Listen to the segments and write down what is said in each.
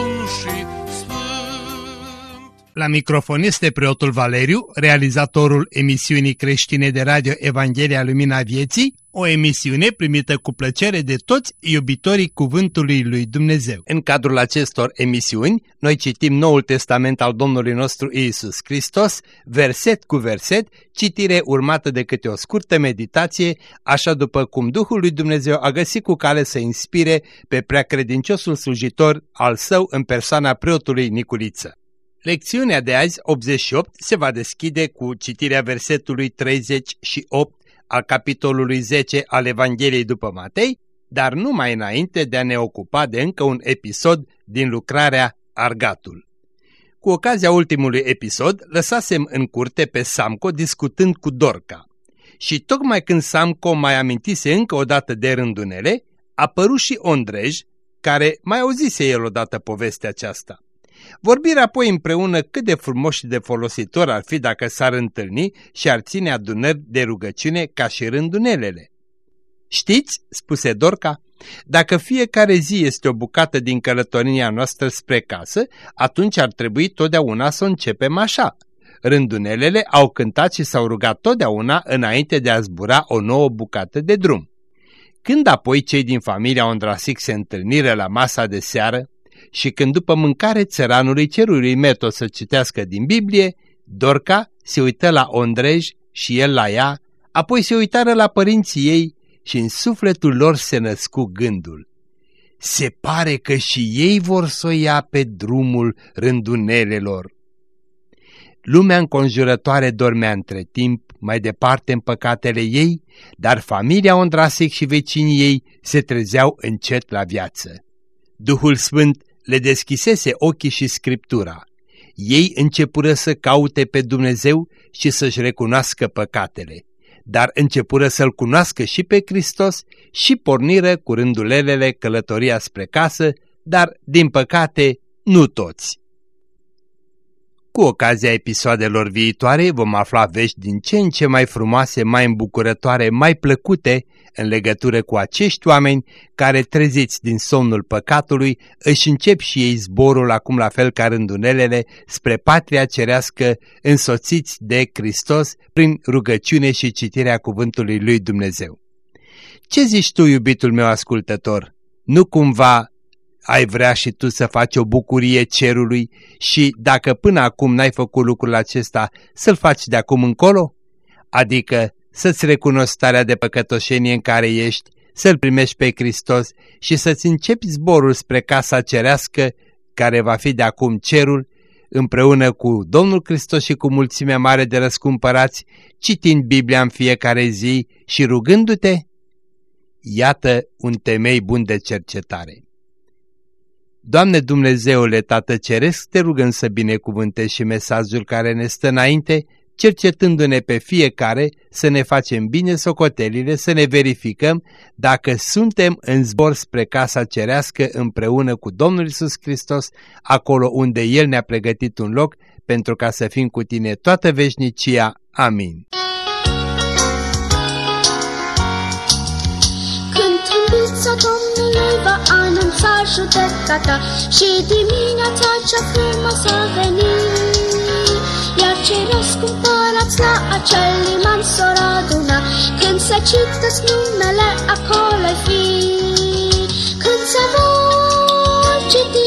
și la microfon este preotul Valeriu, realizatorul emisiunii creștine de radio Evanghelia Lumina Vieții, o emisiune primită cu plăcere de toți iubitorii Cuvântului Lui Dumnezeu. În cadrul acestor emisiuni, noi citim Noul Testament al Domnului nostru Iisus Hristos, verset cu verset, citire urmată de câte o scurtă meditație, așa după cum Duhul Lui Dumnezeu a găsit cu cale să inspire pe preacredinciosul slujitor al său în persoana preotului Niculiță. Lecțiunea de azi, 88, se va deschide cu citirea versetului 38 al capitolului 10 al Evangheliei după Matei, dar numai înainte de a ne ocupa de încă un episod din lucrarea Argatul. Cu ocazia ultimului episod, lăsasem în curte pe Samco discutând cu Dorca. Și tocmai când Samco mai amintise încă o dată de rândunele, a apărut și Ondrej, care mai auzise el odată povestea aceasta. Vorbire apoi împreună cât de frumos și de folositor ar fi dacă s-ar întâlni și ar ține adunări de rugăciune ca și rândunelele. Știți, spuse Dorca, dacă fiecare zi este o bucată din călătoria noastră spre casă, atunci ar trebui totdeauna să o începem așa. Rândunelele au cântat și s-au rugat totdeauna înainte de a zbura o nouă bucată de drum. Când apoi cei din familia Ondrasic se întâlniră la masa de seară, și când după mâncare țăranului cerului Meto să citească din Biblie, Dorca se uită la Ondrej și el la ea, apoi se uitară la părinții ei și în sufletul lor se născu gândul. Se pare că și ei vor să o ia pe drumul rândunelelor. Lumea înconjurătoare dormea între timp, mai departe în păcatele ei, dar familia Ondrasec și vecinii ei se trezeau încet la viață. Duhul Sfânt le deschisese ochii și Scriptura. Ei începură să caute pe Dumnezeu și să-și recunoască păcatele, dar începură să-L cunoască și pe Hristos și porniră cu rândulelele călătoria spre casă, dar, din păcate, nu toți. Cu ocazia episoadelor viitoare vom afla vești din ce în ce mai frumoase, mai îmbucurătoare, mai plăcute în legătură cu acești oameni care, treziți din somnul păcatului, își încep și ei zborul acum la fel ca rândunelele spre patria cerească, însoțiți de Hristos prin rugăciune și citirea cuvântului lui Dumnezeu. Ce zici tu, iubitul meu ascultător? Nu cumva ai vrea și tu să faci o bucurie cerului și dacă până acum n-ai făcut lucrul acesta, să-l faci de acum încolo? Adică să-ți recunoști starea de păcătoșenie în care ești, să-L primești pe Hristos și să-ți începi zborul spre casa cerească, care va fi de acum cerul, împreună cu Domnul Hristos și cu mulțimea mare de răscumpărați, citind Biblia în fiecare zi și rugându-te? Iată un temei bun de cercetare. Doamne Dumnezeule Tată Ceresc, te rugăm să binecuvântezi și mesajul care ne stă înainte, cercetându-ne pe fiecare să ne facem bine socotelile, să ne verificăm dacă suntem în zbor spre casa cerească împreună cu Domnul Isus Hristos, acolo unde El ne-a pregătit un loc pentru ca să fim cu tine toată veșnicia. Amin. anunța judecata și dimineața cea frumoasă a venit. Iar cei răscumpărați la acel liman s-or aduna, când se citesc numele acolo fi. Când se vor citi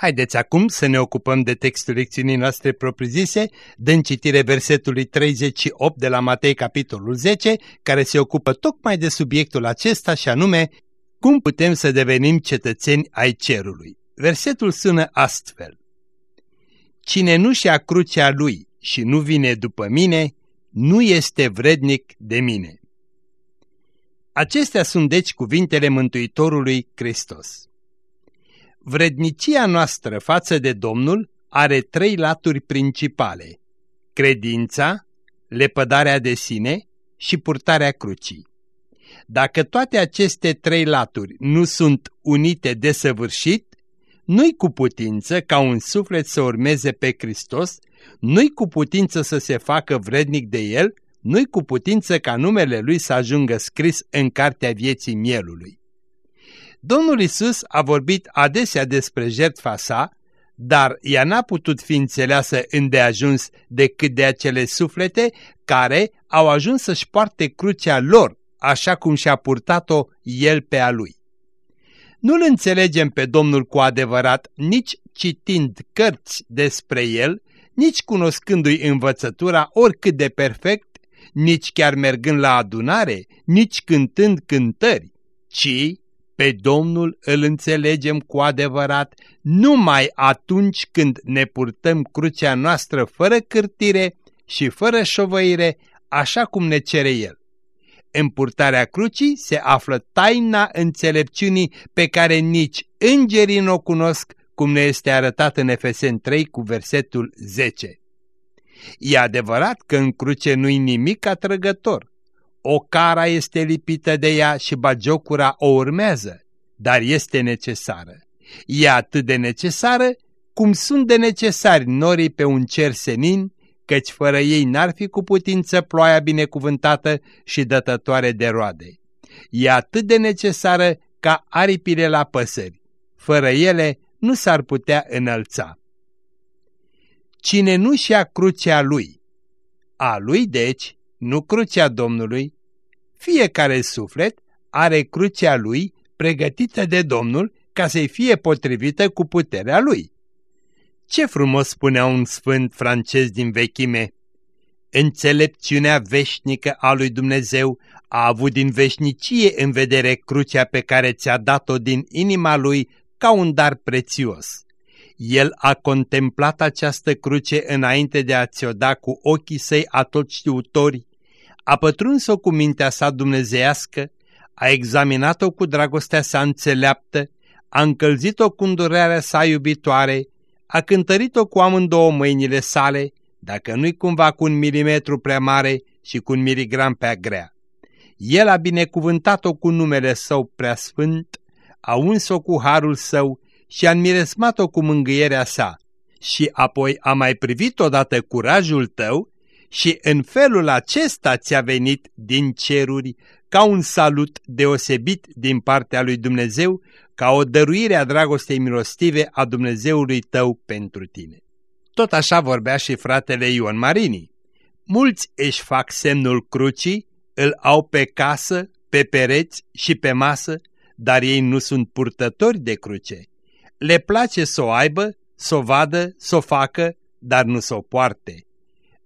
Haideți acum să ne ocupăm de textul lecțiunii noastre propriu-zise, dând citire versetului 38 de la Matei capitolul 10, care se ocupă tocmai de subiectul acesta și anume Cum putem să devenim cetățeni ai cerului? Versetul sună astfel. Cine nu-și ia crucea lui și nu vine după mine, nu este vrednic de mine. Acestea sunt deci cuvintele Mântuitorului Hristos. Vrednicia noastră față de Domnul are trei laturi principale, credința, lepădarea de sine și purtarea crucii. Dacă toate aceste trei laturi nu sunt unite de săvârșit, nu-i cu putință ca un suflet să urmeze pe Hristos, nu-i cu putință să se facă vrednic de El, nu-i cu putință ca numele Lui să ajungă scris în cartea vieții mielului. Domnul Isus a vorbit adesea despre jertfa sa, dar ea n-a putut fi înțeleasă îndeajuns decât de acele suflete care au ajuns să-și poarte crucea lor, așa cum și-a purtat-o el pe a lui. Nu-L înțelegem pe Domnul cu adevărat nici citind cărți despre El, nici cunoscându-i învățătura oricât de perfect, nici chiar mergând la adunare, nici cântând cântări, ci pe Domnul îl înțelegem cu adevărat numai atunci când ne purtăm crucea noastră fără cârtire și fără șovăire, așa cum ne cere El. În purtarea crucii se află taina înțelepciunii pe care nici îngerii nu o cunosc, cum ne este arătat în Efesen 3 cu versetul 10. E adevărat că în cruce nu-i nimic atrăgător. O cara este lipită de ea și bagiocura o urmează, dar este necesară. E atât de necesară cum sunt de necesari norii pe un cer senin, căci fără ei n-ar fi cu putință ploaia binecuvântată și dătătoare de roade. E atât de necesară ca aripile la păsări. Fără ele nu s-ar putea înălța. Cine nu-și ia crucea lui, a lui deci, nu crucea Domnului, fiecare suflet are crucea lui pregătită de Domnul ca să-i fie potrivită cu puterea lui. Ce frumos spunea un sfânt francez din vechime! Înțelepciunea veșnică a lui Dumnezeu a avut din veșnicie în vedere crucea pe care ți-a dat-o din inima lui ca un dar prețios. El a contemplat această cruce înainte de a ți-o da cu ochii săi atotștiutori, a pătruns-o cu mintea sa dumnezeiască, a examinat-o cu dragostea sa înțeleaptă, a încălzit-o cu îndurerea sa iubitoare, a cântărit-o cu amândouă mâinile sale, dacă nu-i cumva cu un milimetru prea mare și cu un miligram prea grea. El a binecuvântat-o cu numele său preasfânt, a uns-o cu harul său și a înmiresmat-o cu mângâierea sa. Și apoi a mai privit odată curajul tău și în felul acesta ți-a venit din ceruri ca un salut deosebit din partea lui Dumnezeu, ca o dăruire a dragostei milostive a Dumnezeului tău pentru tine. Tot așa vorbea și fratele Ion Marini. Mulți își fac semnul crucii, îl au pe casă, pe pereți și pe masă, dar ei nu sunt purtători de cruce. Le place să o aibă, să o vadă, să o facă, dar nu să o poarte.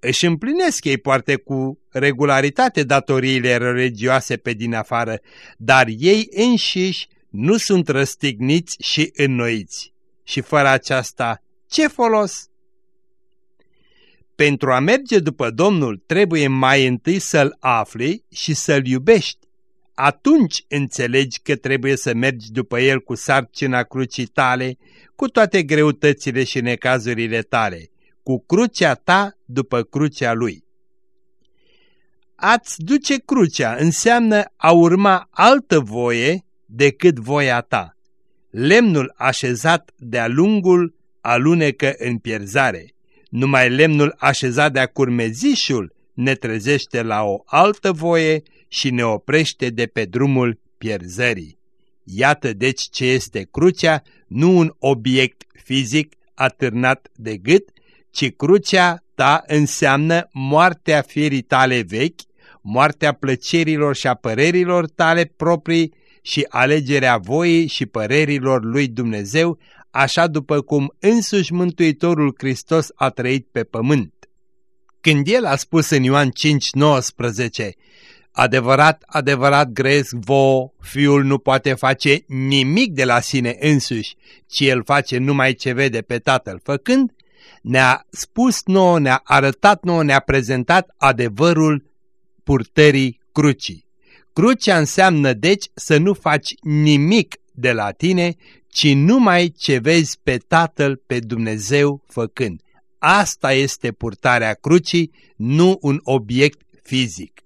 Își împlinesc ei poate cu regularitate datoriile religioase pe din afară, dar ei înșiși nu sunt răstigniți și înnoiți. Și fără aceasta, ce folos? Pentru a merge după Domnul trebuie mai întâi să-L afli și să-L iubești. Atunci înțelegi că trebuie să mergi după El cu sarcina crucii tale, cu toate greutățile și necazurile tale, cu crucea ta după crucea Lui. A-ți duce crucea înseamnă a urma altă voie decât voia ta. Lemnul așezat de-a lungul alunecă în pierzare. Numai lemnul așezat de-a curmezișul ne trezește la o altă voie și ne oprește de pe drumul pierzării. Iată deci ce este crucea, nu un obiect fizic atârnat de gât, ci crucea ta înseamnă moartea firii tale vechi, moartea plăcerilor și a părerilor tale proprii și alegerea voii și părerilor lui Dumnezeu, așa după cum însuși Mântuitorul Hristos a trăit pe pământ. Când el a spus în Ioan 5:19, Adevărat, adevărat gresc vouă, fiul nu poate face nimic de la sine însuși, ci el face numai ce vede pe tatăl făcând, ne-a spus nouă, ne-a arătat nouă, ne-a prezentat adevărul purtării crucii. Crucea înseamnă deci să nu faci nimic de la tine, ci numai ce vezi pe Tatăl, pe Dumnezeu făcând. Asta este purtarea crucii, nu un obiect fizic.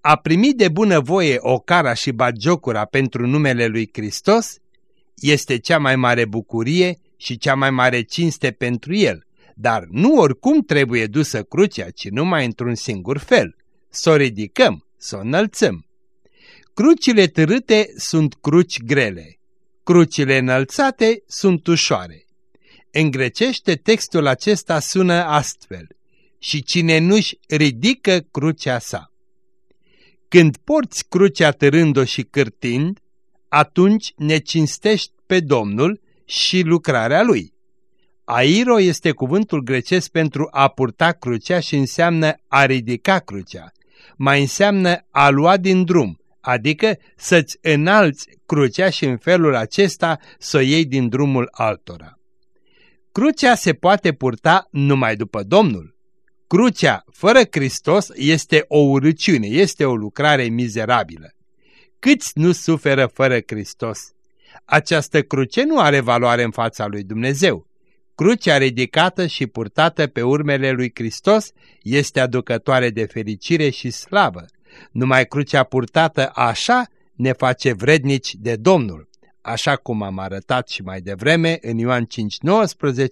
A primi de bunăvoie ocara și bagiocura pentru numele lui Hristos este cea mai mare bucurie și cea mai mare cinste pentru el, dar nu oricum trebuie dusă crucea, ci numai într-un singur fel, să o ridicăm, să o înălțăm. Crucile târâte sunt cruci grele, crucile înălțate sunt ușoare. În grecește textul acesta sună astfel, și cine nu-și ridică crucea sa. Când porți crucea târând-o și cârtind, atunci ne cinstești pe Domnul și lucrarea Lui. Airo este cuvântul grecesc pentru a purta crucea și înseamnă a ridica crucea. Mai înseamnă a lua din drum, adică să-ți înalți crucea și în felul acesta să o iei din drumul altora. Crucea se poate purta numai după Domnul. Crucea fără Hristos este o urăciune, este o lucrare mizerabilă. Câți nu suferă fără Hristos? Această cruce nu are valoare în fața lui Dumnezeu. Crucea ridicată și purtată pe urmele lui Hristos este aducătoare de fericire și slavă. Numai crucea purtată așa ne face vrednici de Domnul. Așa cum am arătat și mai devreme, în Ioan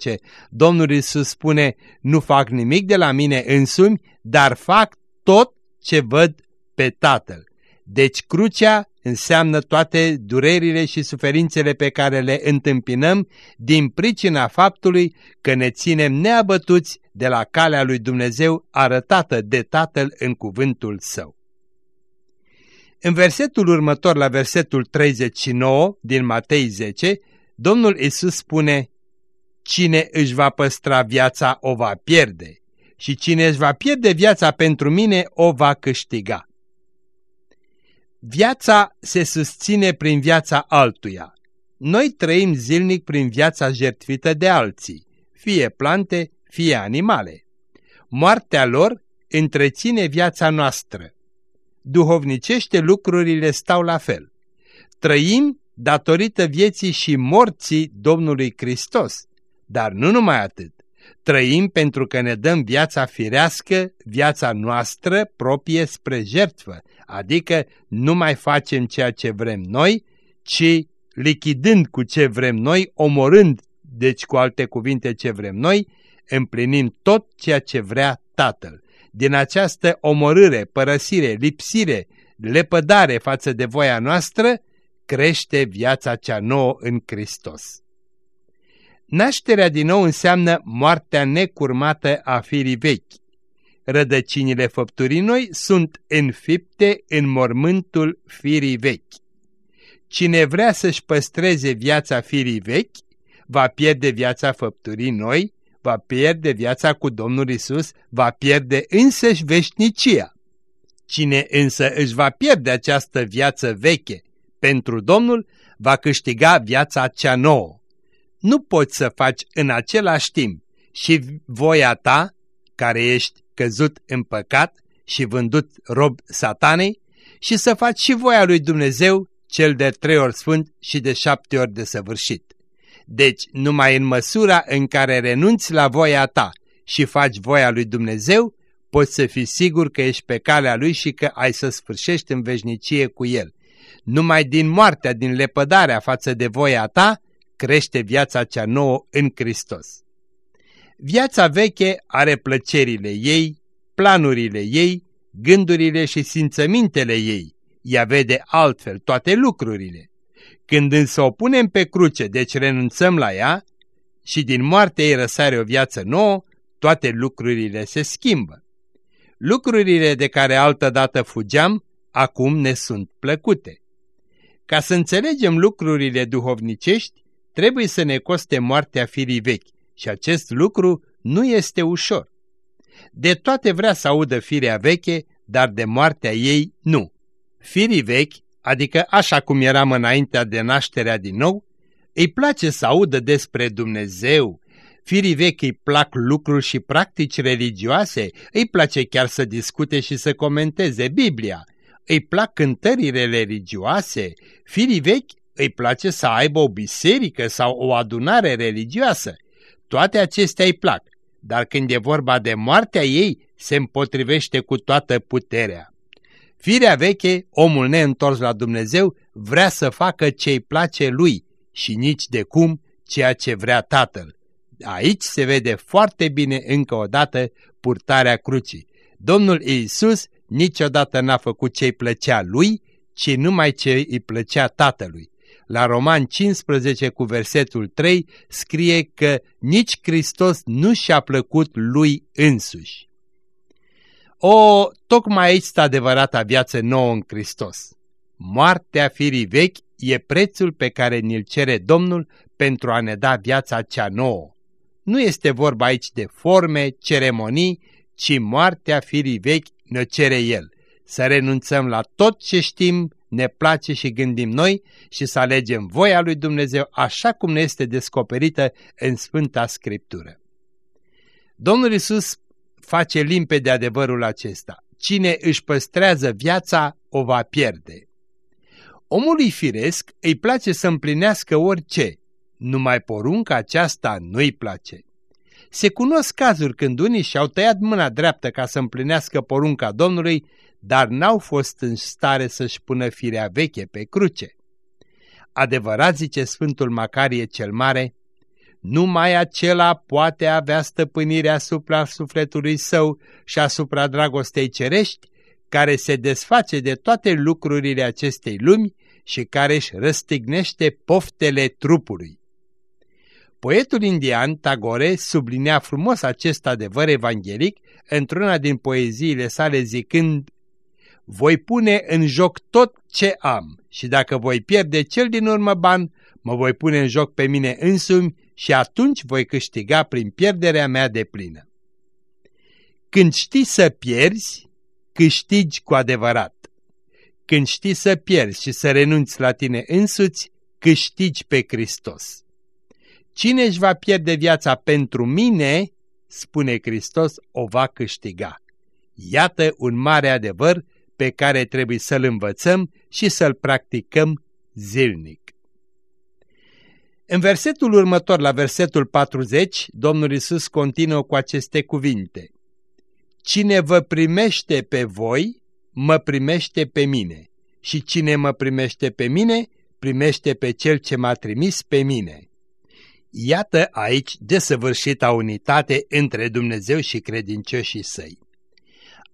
5,19, Domnul Iisus spune, nu fac nimic de la mine însumi, dar fac tot ce văd pe Tatăl. Deci crucea înseamnă toate durerile și suferințele pe care le întâmpinăm din pricina faptului că ne ținem neabătuți de la calea lui Dumnezeu arătată de Tatăl în cuvântul Său. În versetul următor, la versetul 39 din Matei 10, Domnul Isus spune, Cine își va păstra viața o va pierde și cine își va pierde viața pentru mine o va câștiga. Viața se susține prin viața altuia. Noi trăim zilnic prin viața jertfită de alții, fie plante, fie animale. Moartea lor întreține viața noastră. Duhovnicește lucrurile stau la fel. Trăim datorită vieții și morții Domnului Hristos, dar nu numai atât. Trăim pentru că ne dăm viața firească, viața noastră proprie spre jertfă, adică nu mai facem ceea ce vrem noi, ci lichidând cu ce vrem noi, omorând, deci cu alte cuvinte ce vrem noi, împlinim tot ceea ce vrea Tatăl. Din această omorâre, părăsire, lipsire, lepădare față de voia noastră, crește viața cea nouă în Hristos. Nașterea din nou înseamnă moartea necurmată a firii vechi. Rădăcinile făpturii noi sunt înfipte în mormântul firii vechi. Cine vrea să-și păstreze viața firii vechi, va pierde viața făpturii noi, va pierde viața cu Domnul Isus, va pierde însăși veșnicia. Cine însă își va pierde această viață veche pentru Domnul, va câștiga viața cea nouă nu poți să faci în același timp și voia ta, care ești căzut în păcat și vândut rob satanei, și să faci și voia lui Dumnezeu, cel de trei ori sfânt și de șapte ori de săvârșit. Deci, numai în măsura în care renunți la voia ta și faci voia lui Dumnezeu, poți să fii sigur că ești pe calea lui și că ai să sfârșești în veșnicie cu el. Numai din moartea, din lepădarea față de voia ta, crește viața cea nouă în Hristos. Viața veche are plăcerile ei, planurile ei, gândurile și simțămintele ei. Ea vede altfel toate lucrurile. Când însă o punem pe cruce, deci renunțăm la ea, și din moarte ei răsare o viață nouă, toate lucrurile se schimbă. Lucrurile de care altădată fugeam, acum ne sunt plăcute. Ca să înțelegem lucrurile duhovnicești, trebuie să ne coste moartea firii vechi și acest lucru nu este ușor. De toate vrea să audă firea veche, dar de moartea ei nu. Firii vechi, adică așa cum eram înaintea de nașterea din nou, îi place să audă despre Dumnezeu, firii vechi îi plac lucruri și practici religioase, îi place chiar să discute și să comenteze Biblia, îi plac cântările religioase, firii vechi îi place să aibă o biserică sau o adunare religioasă. Toate acestea îi plac, dar când e vorba de moartea ei, se împotrivește cu toată puterea. Firea veche, omul neîntors la Dumnezeu, vrea să facă ce îi place lui și nici de cum ceea ce vrea tatăl. Aici se vede foarte bine încă o dată purtarea crucii. Domnul Iisus niciodată n-a făcut ce îi plăcea lui, ci numai ce îi plăcea tatălui. La Roman 15 cu versetul 3 scrie că nici Hristos nu și-a plăcut lui însuși. O, tocmai aici stă adevărata viață nouă în Hristos. Moartea firii vechi e prețul pe care ni-l cere Domnul pentru a ne da viața cea nouă. Nu este vorba aici de forme, ceremonii, ci moartea firii vechi ne cere El. Să renunțăm la tot ce știm, ne place și gândim noi și să alegem voia lui Dumnezeu așa cum ne este descoperită în Sfânta Scriptură. Domnul Isus face limpede adevărul acesta. Cine își păstrează viața, o va pierde. Omului firesc îi place să împlinească orice, numai porunca aceasta nu-i place. Se cunosc cazuri când unii și-au tăiat mâna dreaptă ca să împlinească porunca Domnului, dar n-au fost în stare să-și pună firea veche pe cruce. Adevărat, zice Sfântul Macarie cel Mare, numai acela poate avea stăpânire asupra sufletului său și asupra dragostei cerești, care se desface de toate lucrurile acestei lumi și care își răstignește poftele trupului. Poetul indian Tagore sublinea frumos acest adevăr evanghelic într-una din poeziile sale zicând Voi pune în joc tot ce am și dacă voi pierde cel din urmă ban, mă voi pune în joc pe mine însumi și atunci voi câștiga prin pierderea mea de plină. Când știi să pierzi, câștigi cu adevărat. Când știi să pierzi și să renunți la tine însuți, câștigi pe Hristos. Cine își va pierde viața pentru mine, spune Hristos, o va câștiga. Iată un mare adevăr pe care trebuie să-l învățăm și să-l practicăm zilnic. În versetul următor, la versetul 40, Domnul Isus continuă cu aceste cuvinte. Cine vă primește pe voi, mă primește pe mine, și cine mă primește pe mine, primește pe cel ce m-a trimis pe mine. Iată aici desăvârșita unitate între Dumnezeu și credincioșii săi.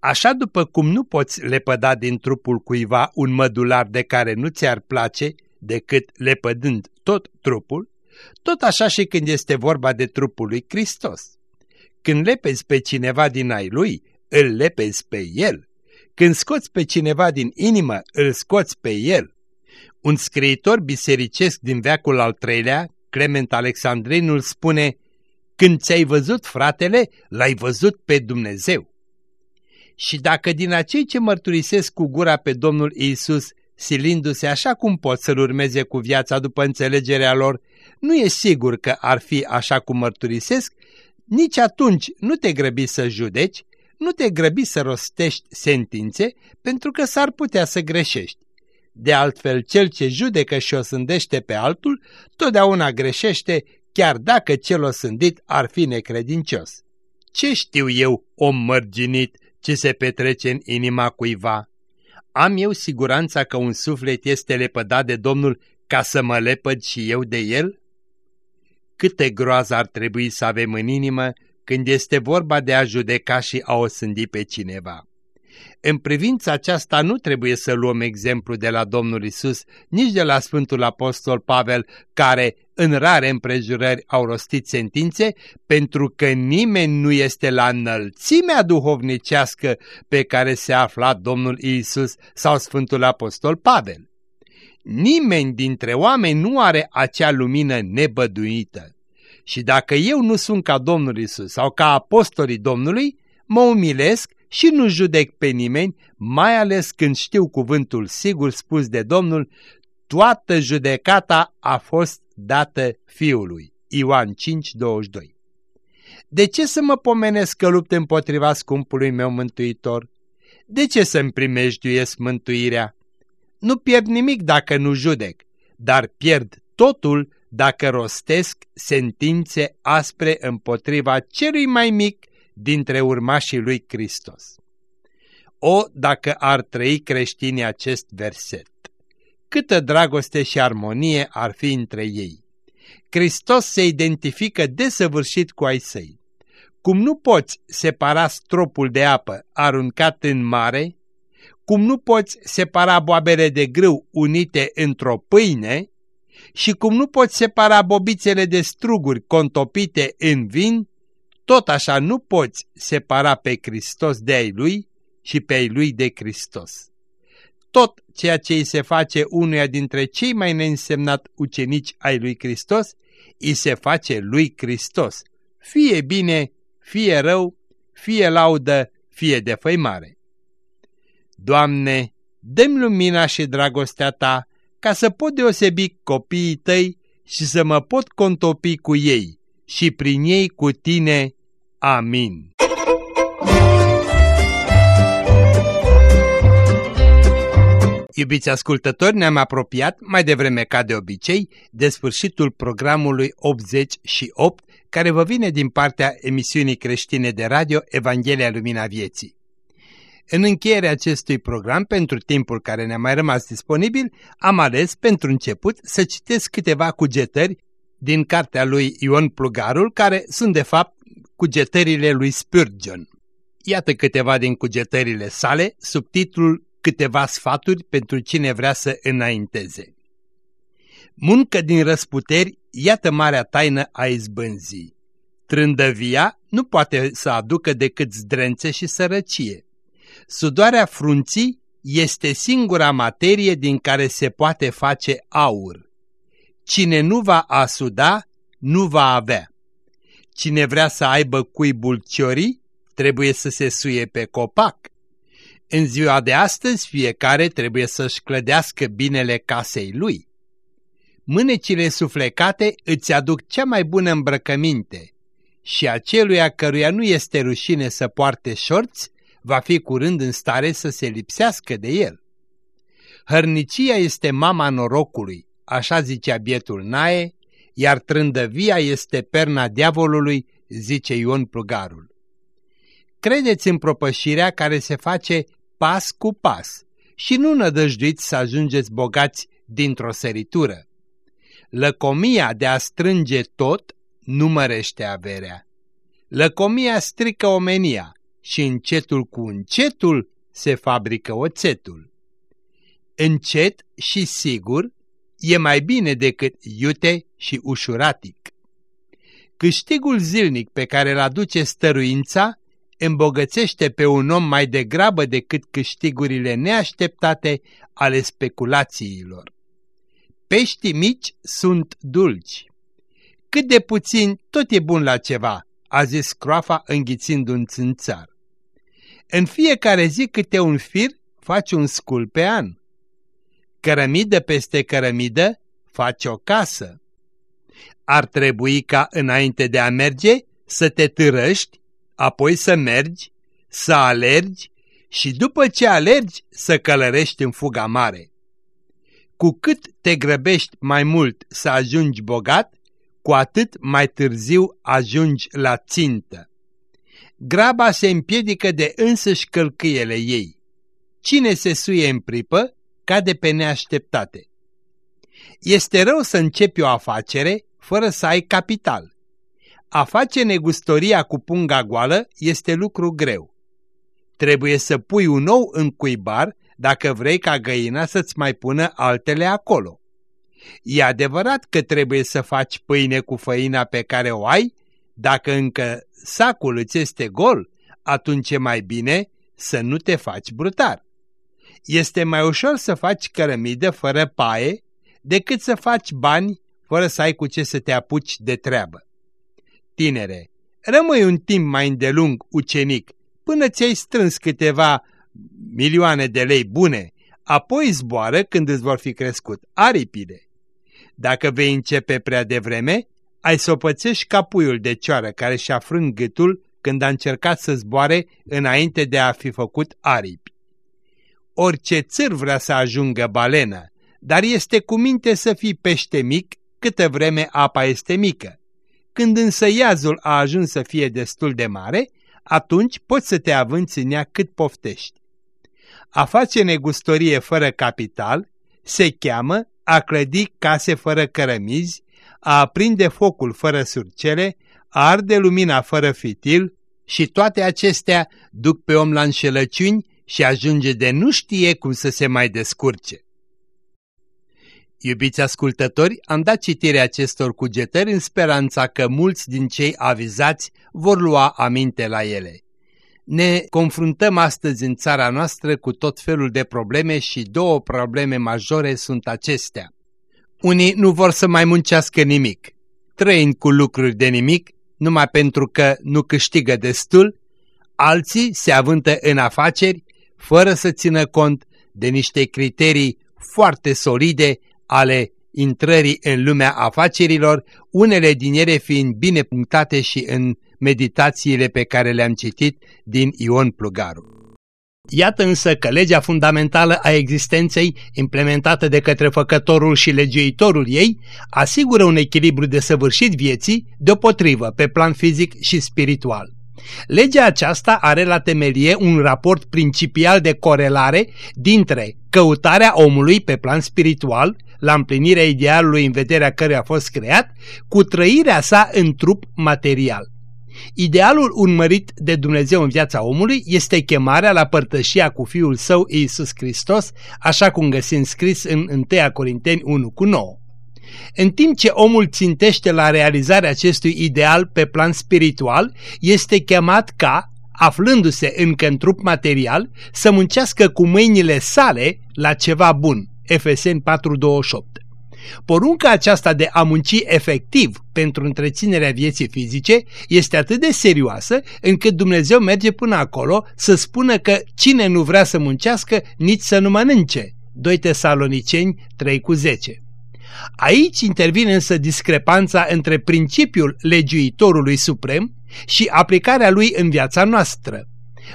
Așa după cum nu poți lepăda din trupul cuiva un mădular de care nu ți-ar place decât lepădând tot trupul, tot așa și când este vorba de trupul lui Hristos. Când lepezi pe cineva din ai lui, îl lepezi pe el. Când scoți pe cineva din inimă, îl scoți pe el. Un scriitor bisericesc din veacul al treilea, Clement Alexandrinul spune, Când ți-ai văzut fratele, l-ai văzut pe Dumnezeu. Și dacă din acei ce mărturisesc cu gura pe Domnul Isus, silindu-se așa cum pot să-L urmeze cu viața după înțelegerea lor, nu e sigur că ar fi așa cum mărturisesc, nici atunci nu te grăbi să judeci, nu te grăbi să rostești sentințe, pentru că s-ar putea să greșești. De altfel, cel ce judecă și o sândește pe altul, totdeauna greșește, chiar dacă cel osândit ar fi necredincios. Ce știu eu, om mărginit, ce se petrece în inima cuiva? Am eu siguranța că un suflet este lepădat de Domnul ca să mă lepăd și eu de el? Câte groază ar trebui să avem în inimă când este vorba de a judeca și a osândi pe cineva. În privința aceasta nu trebuie să luăm exemplu de la Domnul Isus, nici de la Sfântul Apostol Pavel, care în rare împrejurări au rostit sentințe, pentru că nimeni nu este la înălțimea duhovnicească pe care se afla Domnul Isus sau Sfântul Apostol Pavel. Nimeni dintre oameni nu are acea lumină nebăduită. Și dacă eu nu sunt ca Domnul Isus sau ca apostolii Domnului, mă umilesc și nu judec pe nimeni, mai ales când știu cuvântul sigur spus de Domnul, toată judecata a fost dată Fiului. Ioan 5:22 De ce să mă pomenesc că lupt împotriva scumpului meu mântuitor? De ce să-mi primejduiesc mântuirea? Nu pierd nimic dacă nu judec, dar pierd totul dacă rostesc sentințe aspre împotriva celui mai mic dintre urmașii lui Hristos. O, dacă ar trăi creștinii acest verset! Câtă dragoste și armonie ar fi între ei! Hristos se identifică desăvârșit cu ai săi. Cum nu poți separa stropul de apă aruncat în mare, cum nu poți separa boabele de grâu unite într-o pâine, și cum nu poți separa bobițele de struguri contopite în vin, tot așa nu poți separa pe Hristos de ai Lui și pe ai Lui de Hristos. Tot ceea ce îi se face unuia dintre cei mai neînsemnat ucenici ai Lui Hristos, îi se face Lui Hristos, fie bine, fie rău, fie laudă, fie defăimare. Doamne, dăm lumina și dragostea Ta ca să pot deosebi copiii Tăi și să mă pot contopi cu ei și prin ei cu Tine. Amin. Iubiți ascultători, ne-am apropiat, mai devreme ca de obicei, de sfârșitul programului 88, care vă vine din partea emisiunii creștine de radio Evanghelia Lumina Vieții. În încheierea acestui program, pentru timpul care ne-a mai rămas disponibil, am ales pentru început să citesc câteva cugetări din cartea lui Ion Plugarul, care sunt de fapt cugetările lui Spurgeon. Iată câteva din cugetările sale, sub titlul Câteva sfaturi pentru cine vrea să înainteze. Muncă din răsputeri, iată marea taină a izbânzii. Trândăvia nu poate să aducă decât zdrențe și sărăcie. Sudoarea frunții este singura materie din care se poate face aur. Cine nu va asuda, nu va avea. Cine vrea să aibă cuibul ciorii, trebuie să se suie pe copac. În ziua de astăzi, fiecare trebuie să-și clădească binele casei lui. Mânecile suflecate îți aduc cea mai bună îmbrăcăminte și aceluia căruia nu este rușine să poarte șorți, va fi curând în stare să se lipsească de el. Hărnicia este mama norocului, așa zicea bietul Nae, iar trândăvia este perna diavolului, zice Ion Plugarul. Credeți în propășirea care se face pas cu pas și nu nădăjduiți să ajungeți bogați dintr-o săritură. Lăcomia de a strânge tot nu mărește averea. Lăcomia strică omenia și încetul cu încetul se fabrică oțetul. Încet și sigur e mai bine decât iute și ușuratic. Câștigul zilnic pe care îl aduce stăruința îmbogățește pe un om mai degrabă decât câștigurile neașteptate ale speculațiilor. Peștii mici sunt dulci. Cât de puțin, tot e bun la ceva, a zis croafa înghițind un țânțar. În fiecare zi câte un fir faci un scul pe an. Cărămidă peste cărămidă faci o casă. Ar trebui ca înainte de a merge să te târăști, apoi să mergi, să alergi și după ce alergi să călărești în fuga mare. Cu cât te grăbești mai mult să ajungi bogat, cu atât mai târziu ajungi la țintă. Graba se împiedică de însăși călcâiele ei. Cine se suie în pripă, cade pe neașteptate. Este rău să începi o afacere fără să ai capital. A face negustoria cu punga goală este lucru greu. Trebuie să pui un ou în cuibar dacă vrei ca găina să-ți mai pună altele acolo. E adevărat că trebuie să faci pâine cu făina pe care o ai, dacă încă sacul îți este gol, atunci e mai bine să nu te faci brutar. Este mai ușor să faci cărămidă fără paie decât să faci bani fără să ai cu ce să te apuci de treabă. Tinere, rămâi un timp mai îndelung ucenic până ți-ai strâns câteva milioane de lei bune, apoi zboară când îți vor fi crescut aripile. Dacă vei începe prea devreme, ai să o pățești ca puiul de cioară care și-a frânt gâtul când a încercat să zboare înainte de a fi făcut aripi. Orice țâr vrea să ajungă balenă, dar este cu minte să fii pește mic câtă vreme apa este mică. Când însă iazul a ajuns să fie destul de mare, atunci poți să te avânți în ea cât poftești. A face negustorie fără capital se cheamă a clădi case fără cărămizi, a aprinde focul fără surcele, a arde lumina fără fitil și toate acestea duc pe om la înșelăciuni și ajunge de nu știe cum să se mai descurce. Iubiți ascultători, am dat citirea acestor cugetări în speranța că mulți din cei avizați vor lua aminte la ele. Ne confruntăm astăzi în țara noastră cu tot felul de probleme și două probleme majore sunt acestea. Unii nu vor să mai muncească nimic, trăind cu lucruri de nimic, numai pentru că nu câștigă destul, alții se avântă în afaceri fără să țină cont de niște criterii foarte solide ale intrării în lumea afacerilor, unele din ele fiind bine punctate și în meditațiile pe care le-am citit din Ion Plugaru. Iată însă că legea fundamentală a existenței, implementată de către făcătorul și legiuitorul ei, asigură un echilibru de săvârșit vieții, deopotrivă, pe plan fizic și spiritual. Legea aceasta are la temelie un raport principial de corelare dintre căutarea omului pe plan spiritual, la împlinirea idealului în vederea căruia a fost creat, cu trăirea sa în trup material. Idealul urmărit de Dumnezeu în viața omului este chemarea la părtășia cu Fiul Său Iisus Hristos, așa cum găsim scris în 1 Corinteni 1 cu 9. În timp ce omul țintește la realizarea acestui ideal pe plan spiritual, este chemat ca, aflându-se încă în trup material, să muncească cu mâinile sale la ceva bun. Efeseni 4.28 Porunca aceasta de a munci efectiv pentru întreținerea vieții fizice este atât de serioasă încât Dumnezeu merge până acolo să spună că cine nu vrea să muncească, nici să nu mănânce. 2 Tesaloniceni 3 cu 10 Aici intervine însă discrepanța între principiul legiuitorului suprem și aplicarea lui în viața noastră.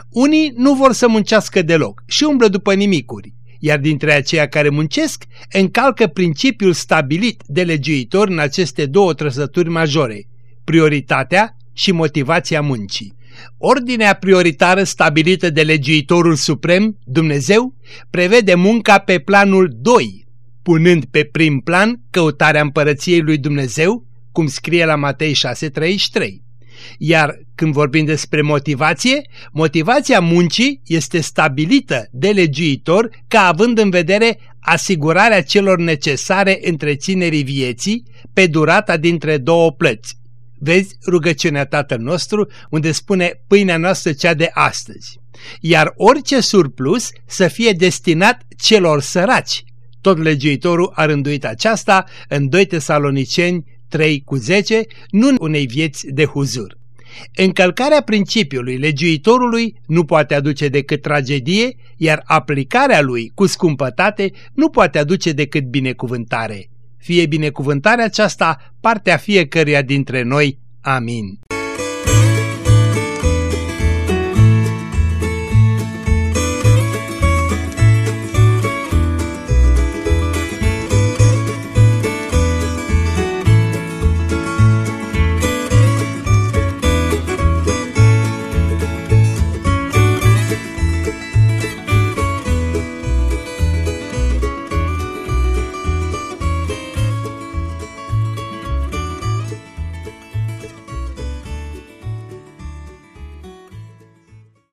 Unii nu vor să muncească deloc și umblă după nimicuri, iar dintre aceia care muncesc încalcă principiul stabilit de legiuitor în aceste două trăsături majore, prioritatea și motivația muncii. Ordinea prioritară stabilită de legiuitorul suprem, Dumnezeu, prevede munca pe planul 2, punând pe prim plan căutarea împărăției lui Dumnezeu, cum scrie la Matei 6.33. Iar când vorbim despre motivație, motivația muncii este stabilită de legiuitor ca având în vedere asigurarea celor necesare întreținerii vieții pe durata dintre două plăți. Vezi rugăciunea Tatăl nostru unde spune pâinea noastră cea de astăzi. Iar orice surplus să fie destinat celor săraci. Tot legiuitorul a rânduit aceasta în 2 Tesaloniceni 3 cu 10, nu unei vieți de huzur. Încălcarea principiului legiuitorului nu poate aduce decât tragedie, iar aplicarea lui cu scumpătate nu poate aduce decât binecuvântare. Fie binecuvântarea aceasta partea fiecăruia dintre noi. Amin.